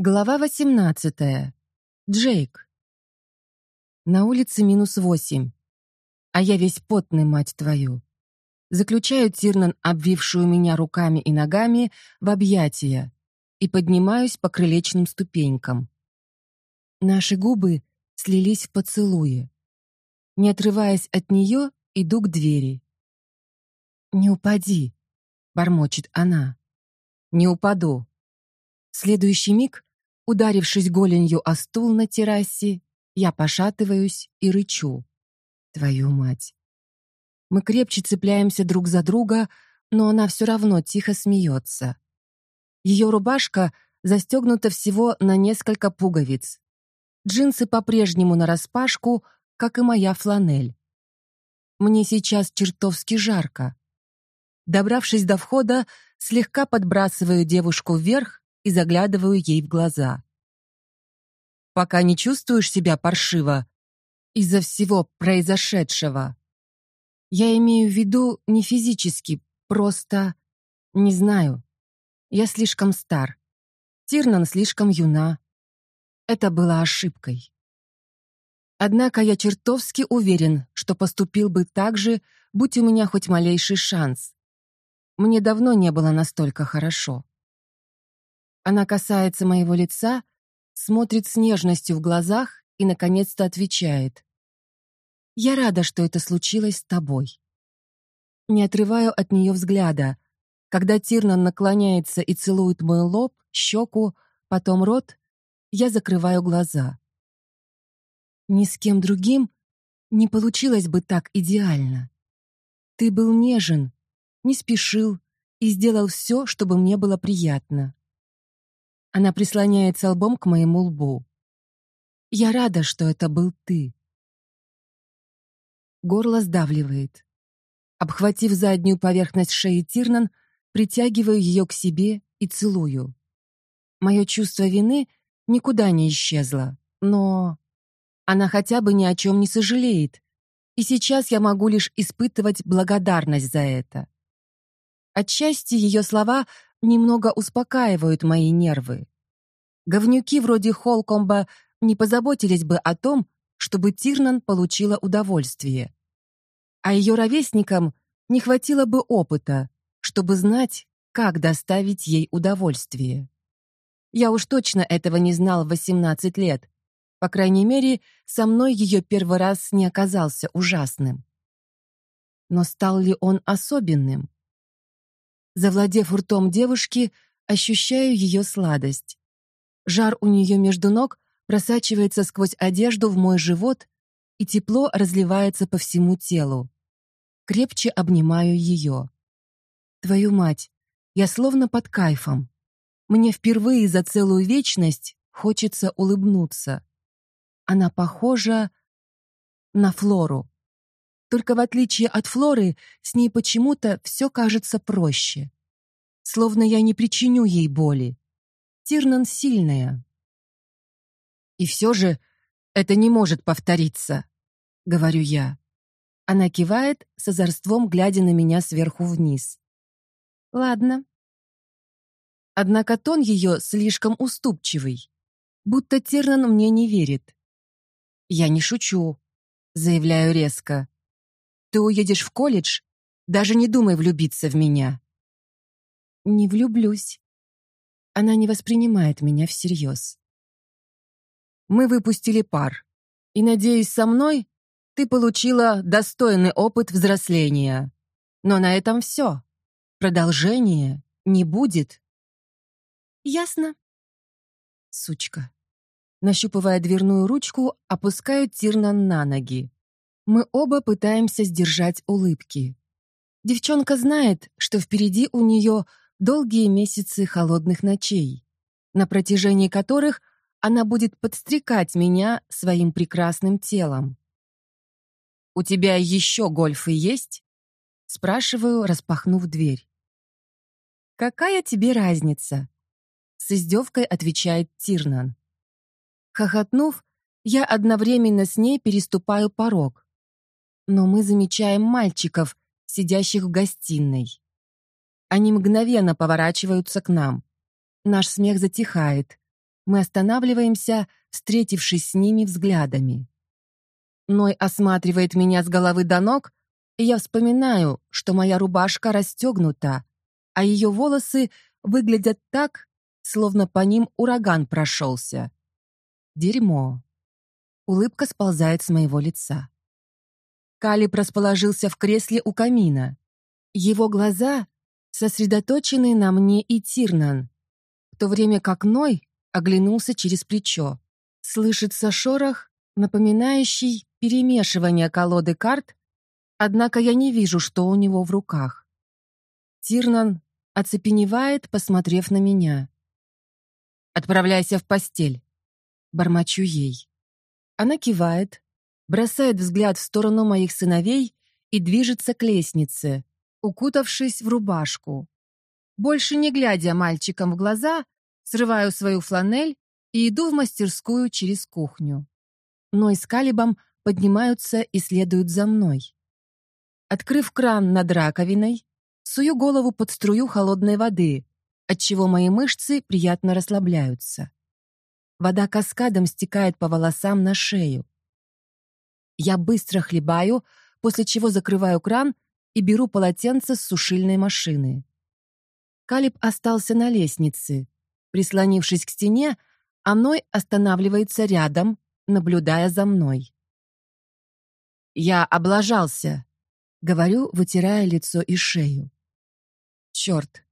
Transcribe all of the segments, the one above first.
Глава 18. Джейк. На улице минус восемь, а я весь потный, мать твою. Заключаю Тирнан, обвившую меня руками и ногами, в объятия и поднимаюсь по крылечным ступенькам. Наши губы слились в поцелуе. Не отрываясь от нее, иду к двери. «Не упади», — бормочет она. «Не упаду». следующий миг Ударившись голенью о стул на террасе, я пошатываюсь и рычу. Твою мать. Мы крепче цепляемся друг за друга, но она все равно тихо смеется. Ее рубашка застегнута всего на несколько пуговиц. Джинсы по-прежнему нараспашку, как и моя фланель. Мне сейчас чертовски жарко. Добравшись до входа, слегка подбрасываю девушку вверх и заглядываю ей в глаза. «Пока не чувствуешь себя паршиво из-за всего произошедшего?» Я имею в виду не физически, просто... Не знаю. Я слишком стар. Тирнан слишком юна. Это было ошибкой. Однако я чертовски уверен, что поступил бы так же, будь у меня хоть малейший шанс. Мне давно не было настолько хорошо. Она касается моего лица, смотрит с нежностью в глазах и, наконец-то, отвечает. «Я рада, что это случилось с тобой». Не отрываю от нее взгляда. Когда Тирнан наклоняется и целует мой лоб, щеку, потом рот, я закрываю глаза. Ни с кем другим не получилось бы так идеально. Ты был нежен, не спешил и сделал все, чтобы мне было приятно. Она прислоняется лбом к моему лбу. Я рада, что это был ты. Горло сдавливает. Обхватив заднюю поверхность шеи Тирнан, притягиваю ее к себе и целую. Мое чувство вины никуда не исчезло, но... Она хотя бы ни о чем не сожалеет, и сейчас я могу лишь испытывать благодарность за это. Отчасти ее слова немного успокаивают мои нервы. Говнюки вроде Холкомба не позаботились бы о том, чтобы Тирнан получила удовольствие. А ее ровесникам не хватило бы опыта, чтобы знать, как доставить ей удовольствие. Я уж точно этого не знал в 18 лет. По крайней мере, со мной ее первый раз не оказался ужасным. Но стал ли он особенным? Завладев ртом девушки, ощущаю ее сладость. Жар у нее между ног просачивается сквозь одежду в мой живот, и тепло разливается по всему телу. Крепче обнимаю ее. Твою мать, я словно под кайфом. Мне впервые за целую вечность хочется улыбнуться. Она похожа на Флору. Только в отличие от Флоры, с ней почему-то все кажется проще. Словно я не причиню ей боли. Тирнан сильная. И все же это не может повториться, говорю я. Она кивает с озорством, глядя на меня сверху вниз. Ладно. Однако тон ее слишком уступчивый, будто Тирнан мне не верит. Я не шучу, заявляю резко. Ты уедешь в колледж? Даже не думай влюбиться в меня. Не влюблюсь. Она не воспринимает меня всерьез. Мы выпустили пар. И, надеюсь, со мной ты получила достойный опыт взросления. Но на этом все. Продолжения не будет. Ясно. Сучка. Нащупывая дверную ручку, опускаю Тирнан на ноги. Мы оба пытаемся сдержать улыбки. Девчонка знает, что впереди у нее долгие месяцы холодных ночей, на протяжении которых она будет подстрекать меня своим прекрасным телом. «У тебя еще гольфы есть?» — спрашиваю, распахнув дверь. «Какая тебе разница?» — с издевкой отвечает Тирнан. Хохотнув, я одновременно с ней переступаю порог но мы замечаем мальчиков, сидящих в гостиной. Они мгновенно поворачиваются к нам. Наш смех затихает. Мы останавливаемся, встретившись с ними взглядами. Ной осматривает меня с головы до ног, и я вспоминаю, что моя рубашка расстегнута, а ее волосы выглядят так, словно по ним ураган прошелся. Дерьмо. Улыбка сползает с моего лица. Калиб расположился в кресле у камина. Его глаза сосредоточены на мне и Тирнан, в то время как Ной оглянулся через плечо. Слышится шорох, напоминающий перемешивание колоды карт, однако я не вижу, что у него в руках. Тирнан оцепеневает, посмотрев на меня. «Отправляйся в постель», — бормочу ей. Она кивает, бросает взгляд в сторону моих сыновей и движется к лестнице, укутавшись в рубашку. Больше не глядя мальчикам в глаза, срываю свою фланель и иду в мастерскую через кухню. Ной с Калибом поднимаются и следуют за мной. Открыв кран над раковиной, сую голову под струю холодной воды, отчего мои мышцы приятно расслабляются. Вода каскадом стекает по волосам на шею. Я быстро хлебаю, после чего закрываю кран и беру полотенце с сушильной машины. Калиб остался на лестнице. Прислонившись к стене, Аной останавливается рядом, наблюдая за мной. «Я облажался», — говорю, вытирая лицо и шею. «Черт,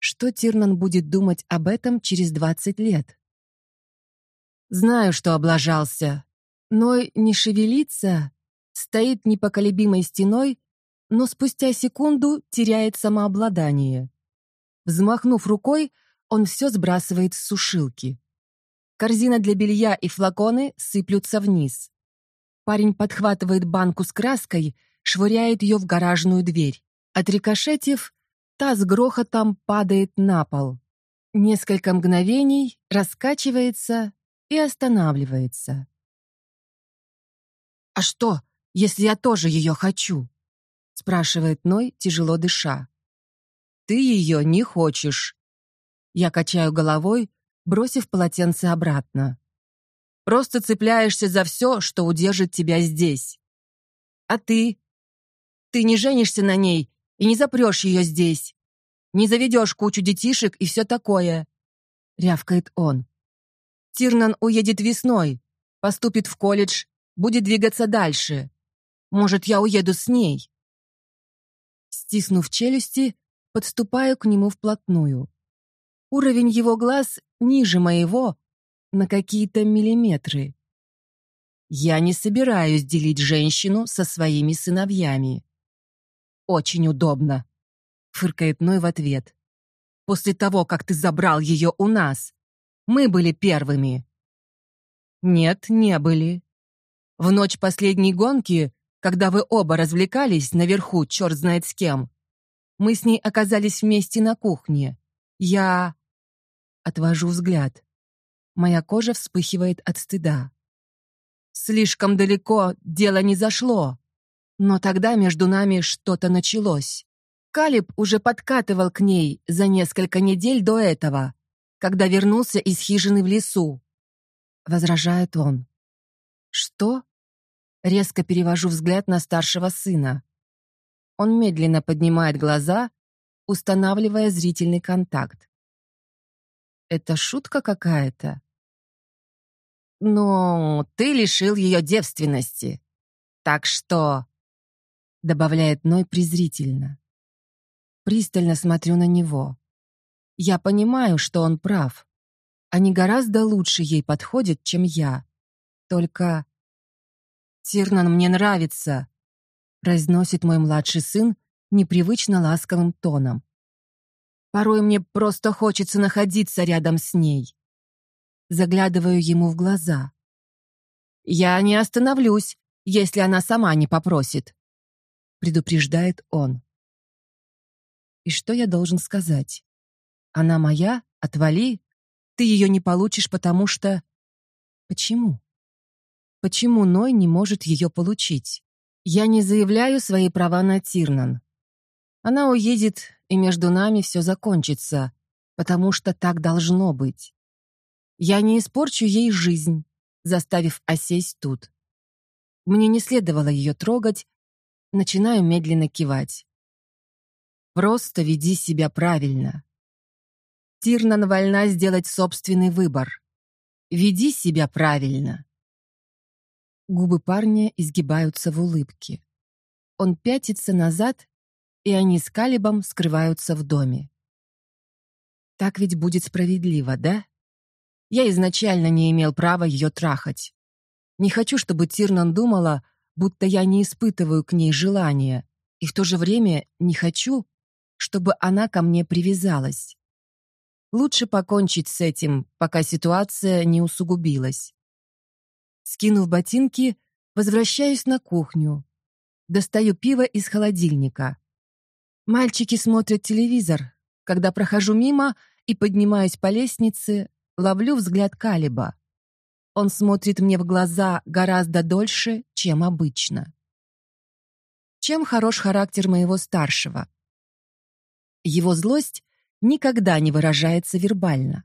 что Тирнан будет думать об этом через двадцать лет?» Знаю, что облажался, но не шевелится, стоит непоколебимой стеной, но спустя секунду теряет самообладание. Взмахнув рукой, он все сбрасывает с сушилки. Корзина для белья и флаконы сыплются вниз. Парень подхватывает банку с краской, швыряет ее в гаражную дверь. Отрикошетив, та с грохотом падает на пол. Несколько мгновений раскачивается и останавливается. «А что, если я тоже ее хочу?» Спрашивает Ной, тяжело дыша. «Ты ее не хочешь». Я качаю головой, бросив полотенце обратно. Просто цепляешься за все, что удержит тебя здесь. А ты? Ты не женишься на ней и не запрешь ее здесь. Не заведешь кучу детишек и все такое. Рявкает он. Тирнан уедет весной, поступит в колледж, будет двигаться дальше. Может, я уеду с ней. Стиснув челюсти, подступаю к нему вплотную. Уровень его глаз ниже моего на какие-то миллиметры. Я не собираюсь делить женщину со своими сыновьями. Очень удобно, фыркает Ной в ответ. После того, как ты забрал ее у нас, мы были первыми. Нет, не были. В ночь последней гонки, когда вы оба развлекались наверху, черт знает с кем, мы с ней оказались вместе на кухне. Я... Отвожу взгляд. Моя кожа вспыхивает от стыда. Слишком далеко дело не зашло. Но тогда между нами что-то началось. Калиб уже подкатывал к ней за несколько недель до этого, когда вернулся из хижины в лесу. Возражает он. Что? Резко перевожу взгляд на старшего сына. Он медленно поднимает глаза, устанавливая зрительный контакт. Это шутка какая-то? «Ну, ты лишил ее девственности. Так что...» Добавляет Ной презрительно. Пристально смотрю на него. Я понимаю, что он прав. Они гораздо лучше ей подходят, чем я. Только... «Тирнан мне нравится», — произносит мой младший сын непривычно ласковым тоном. «Порой мне просто хочется находиться рядом с ней». Заглядываю ему в глаза. «Я не остановлюсь, если она сама не попросит», — предупреждает он. И что я должен сказать? Она моя? Отвали. Ты ее не получишь, потому что... Почему? Почему Ной не может ее получить? Я не заявляю свои права на Тирнан. Она уедет, и между нами все закончится, потому что так должно быть. Я не испорчу ей жизнь, заставив осесть тут. Мне не следовало ее трогать, начинаю медленно кивать. Просто веди себя правильно. Тирнан вольна сделать собственный выбор. Веди себя правильно. Губы парня изгибаются в улыбке. Он пятится назад, и они с Калибом скрываются в доме. Так ведь будет справедливо, да? Я изначально не имел права ее трахать. Не хочу, чтобы Тирнан думала, будто я не испытываю к ней желания, и в то же время не хочу, чтобы она ко мне привязалась. Лучше покончить с этим, пока ситуация не усугубилась. Скинув ботинки, возвращаюсь на кухню. Достаю пиво из холодильника. Мальчики смотрят телевизор. Когда прохожу мимо и поднимаюсь по лестнице, ловлю взгляд Калиба. Он смотрит мне в глаза гораздо дольше, чем обычно. Чем хорош характер моего старшего? Его злость никогда не выражается вербально.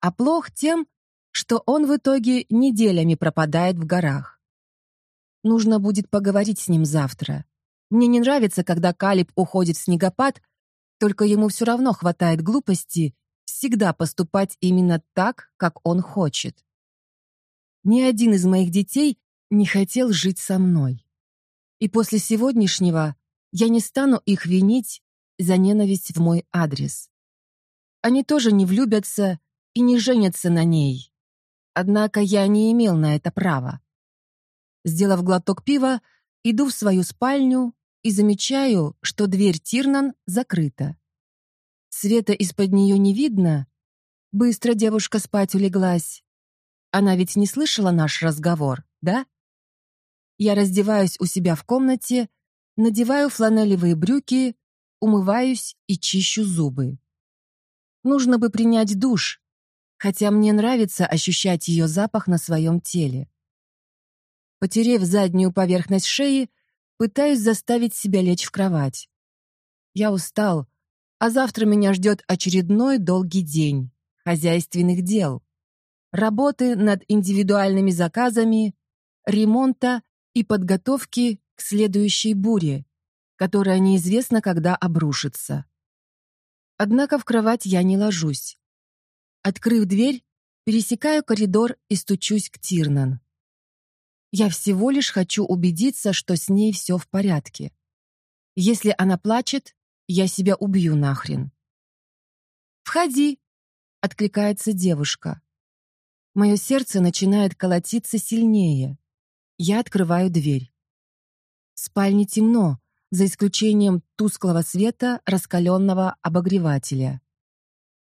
А плох тем, что он в итоге неделями пропадает в горах. Нужно будет поговорить с ним завтра. Мне не нравится, когда Калиб уходит в снегопад, только ему все равно хватает глупости всегда поступать именно так, как он хочет. Ни один из моих детей не хотел жить со мной. И после сегодняшнего я не стану их винить за ненависть в мой адрес. Они тоже не влюбятся и не женятся на ней. Однако я не имел на это права. Сделав глоток пива, иду в свою спальню и замечаю, что дверь Тирнан закрыта. Света из-под нее не видно. Быстро девушка спать улеглась. Она ведь не слышала наш разговор, да? Я раздеваюсь у себя в комнате, надеваю фланелевые брюки, умываюсь и чищу зубы. Нужно бы принять душ, хотя мне нравится ощущать ее запах на своем теле. Потерев заднюю поверхность шеи, пытаюсь заставить себя лечь в кровать. Я устал, а завтра меня ждет очередной долгий день хозяйственных дел работы над индивидуальными заказами, ремонта и подготовки к следующей буре, которая неизвестно когда обрушится. Однако в кровать я не ложусь. Открыв дверь, пересекаю коридор и стучусь к Тирнан. Я всего лишь хочу убедиться, что с ней все в порядке. Если она плачет, я себя убью нахрен. «Входи!» — откликается девушка. Мое сердце начинает колотиться сильнее. Я открываю дверь. В спальне темно, за исключением тусклого света раскаленного обогревателя.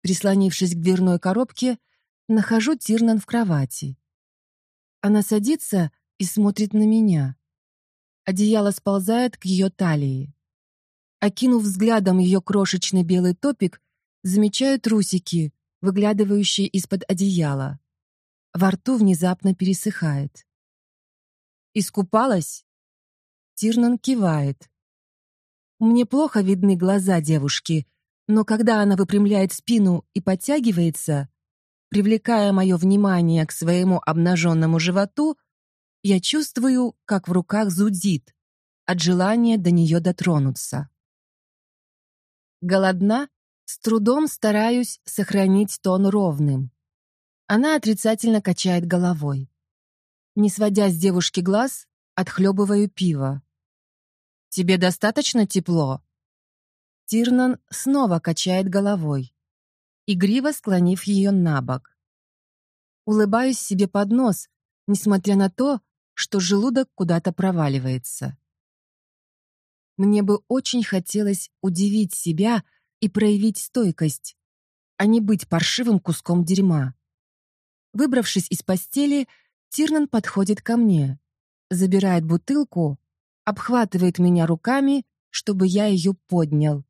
Прислонившись к дверной коробке, нахожу Тирнан в кровати. Она садится и смотрит на меня. Одеяло сползает к ее талии. Окинув взглядом ее крошечный белый топик, замечаю трусики, выглядывающие из-под одеяла. Во рту внезапно пересыхает. «Искупалась?» Тирнан кивает. Мне плохо видны глаза девушки, но когда она выпрямляет спину и подтягивается, привлекая мое внимание к своему обнаженному животу, я чувствую, как в руках зудит от желания до нее дотронуться. Голодна, с трудом стараюсь сохранить тон ровным. Она отрицательно качает головой. Не сводя с девушки глаз, отхлебываю пиво. «Тебе достаточно тепло?» Тирнан снова качает головой, игриво склонив ее на бок. Улыбаюсь себе под нос, несмотря на то, что желудок куда-то проваливается. Мне бы очень хотелось удивить себя и проявить стойкость, а не быть паршивым куском дерьма. Выбравшись из постели, Тирнан подходит ко мне, забирает бутылку, обхватывает меня руками, чтобы я ее поднял,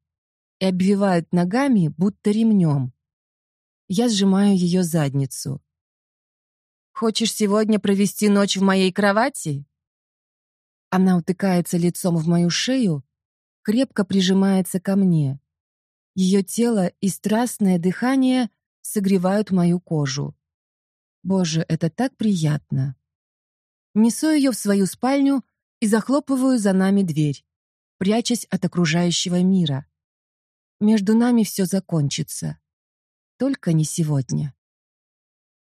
и обвивает ногами, будто ремнем. Я сжимаю ее задницу. «Хочешь сегодня провести ночь в моей кровати?» Она утыкается лицом в мою шею, крепко прижимается ко мне. Ее тело и страстное дыхание согревают мою кожу. Боже, это так приятно. Несу ее в свою спальню и захлопываю за нами дверь, прячась от окружающего мира. Между нами все закончится. Только не сегодня.